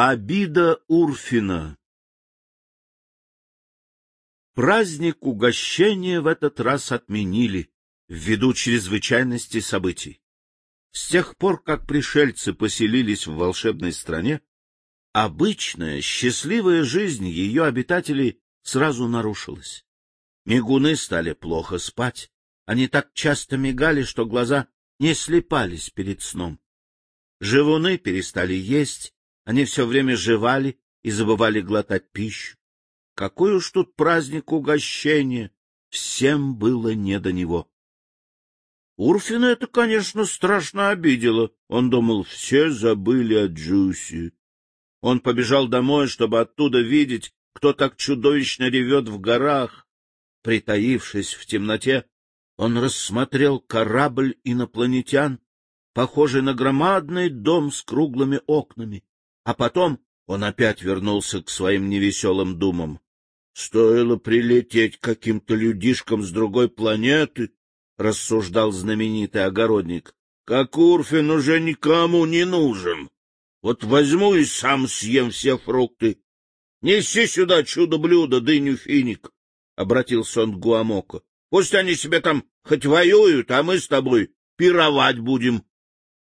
Обида Урфина Праздник угощения в этот раз отменили ввиду чрезвычайности событий. С тех пор, как пришельцы поселились в волшебной стране, обычная счастливая жизнь ее обитателей сразу нарушилась. Мигуны стали плохо спать, они так часто мигали, что глаза не слепались перед сном. Живуны перестали есть, они все время жевали и забывали глотать пищу. Какой уж тут праздник угощения, всем было не до него. Урфина это, конечно, страшно обидело. Он думал, все забыли о Джуси. Он побежал домой, чтобы оттуда видеть, кто так чудовищно ревет в горах. Притаившись в темноте, он рассмотрел корабль инопланетян, похожий на громадный дом с круглыми окнами. А потом он опять вернулся к своим невеселым думам. Стоило прилететь каким-то людишкам с другой планеты, — рассуждал знаменитый огородник, — как Урфин уже никому не нужен. Вот возьму и сам съем все фрукты. Неси сюда чудо-блюдо, дыню-финик, — обратился он к Гуамоко. — Пусть они себе там хоть воюют, а мы с тобой пировать будем.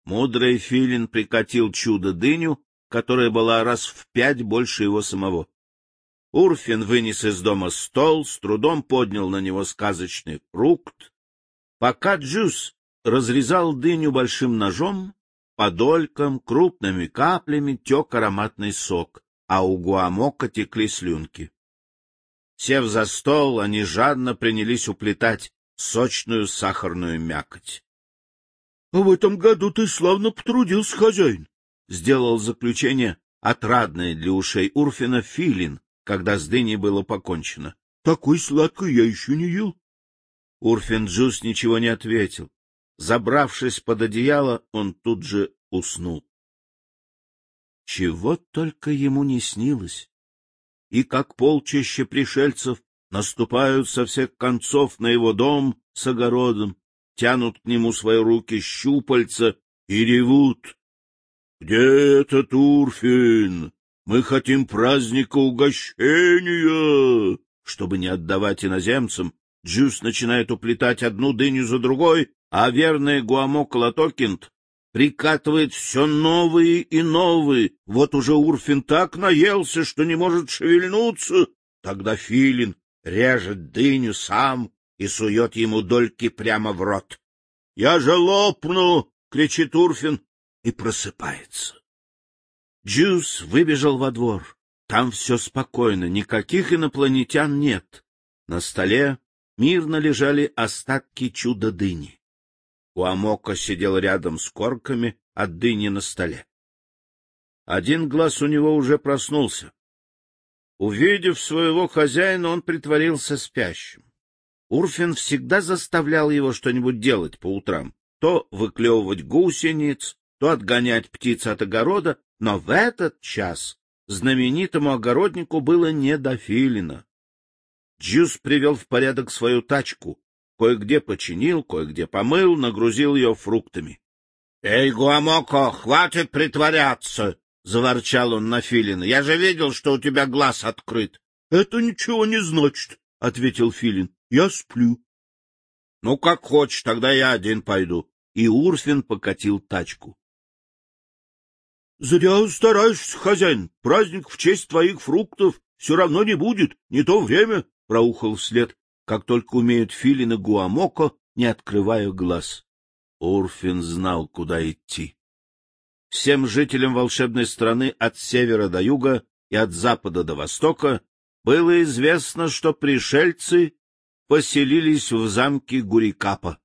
Мудрый филин прикатил чудо-дыню, которая была раз в пять больше его самого. Урфин вынес из дома стол, с трудом поднял на него сказочный фрукт, Пока Джус разрезал дыню большим ножом, по долькам, крупными каплями тек ароматный сок, а у Гуамока текли слюнки. Сев за стол, они жадно принялись уплетать сочную сахарную мякоть. — А в этом году ты славно потрудился, хозяин, — сделал заключение отрадное для ушей Урфина Филин, когда с дыней было покончено. — Такой сладкой я еще не ел. Урфин-Джус ничего не ответил. Забравшись под одеяло, он тут же уснул. Чего только ему не снилось. И как полчища пришельцев наступают со всех концов на его дом с огородом, тянут к нему свои руки щупальца и ревут. — Где этот Урфин? Мы хотим праздника угощения! Чтобы не отдавать иноземцам, Джус начинает уплетать одну дыню за другой, а верный Гуамок Латокинд прикатывает все новые и новые. Вот уже Урфин так наелся, что не может шевельнуться. Тогда Филин режет дыню сам и сует ему дольки прямо в рот. — Я же лопну! — кричит Урфин и просыпается. Джус выбежал во двор. Там все спокойно, никаких инопланетян нет. На столе мирно лежали остатки чудо-дыни. Уамока сидел рядом с корками от дыни на столе. Один глаз у него уже проснулся. Увидев своего хозяина, он притворился спящим. Урфин всегда заставлял его что-нибудь делать по утрам, то выклевывать гусениц, то отгонять птиц от огорода, но в этот час знаменитому огороднику было не до филина. Джус привел в порядок свою тачку, кое-где починил, кое-где помыл, нагрузил ее фруктами. — Эй, Гуамоко, хватит притворяться! — заворчал он на Филина. — Я же видел, что у тебя глаз открыт. — Это ничего не значит, — ответил Филин. — Я сплю. — Ну, как хочешь, тогда я один пойду. И Урфин покатил тачку. — Зря стараешься, хозяин. Праздник в честь твоих фруктов все равно не будет, не то время, проухал вслед, как только умеют филины Гуамоко, не открывая глаз. Урфин знал, куда идти. Всем жителям волшебной страны от севера до юга и от запада до востока было известно, что пришельцы поселились в замке Гурикапа.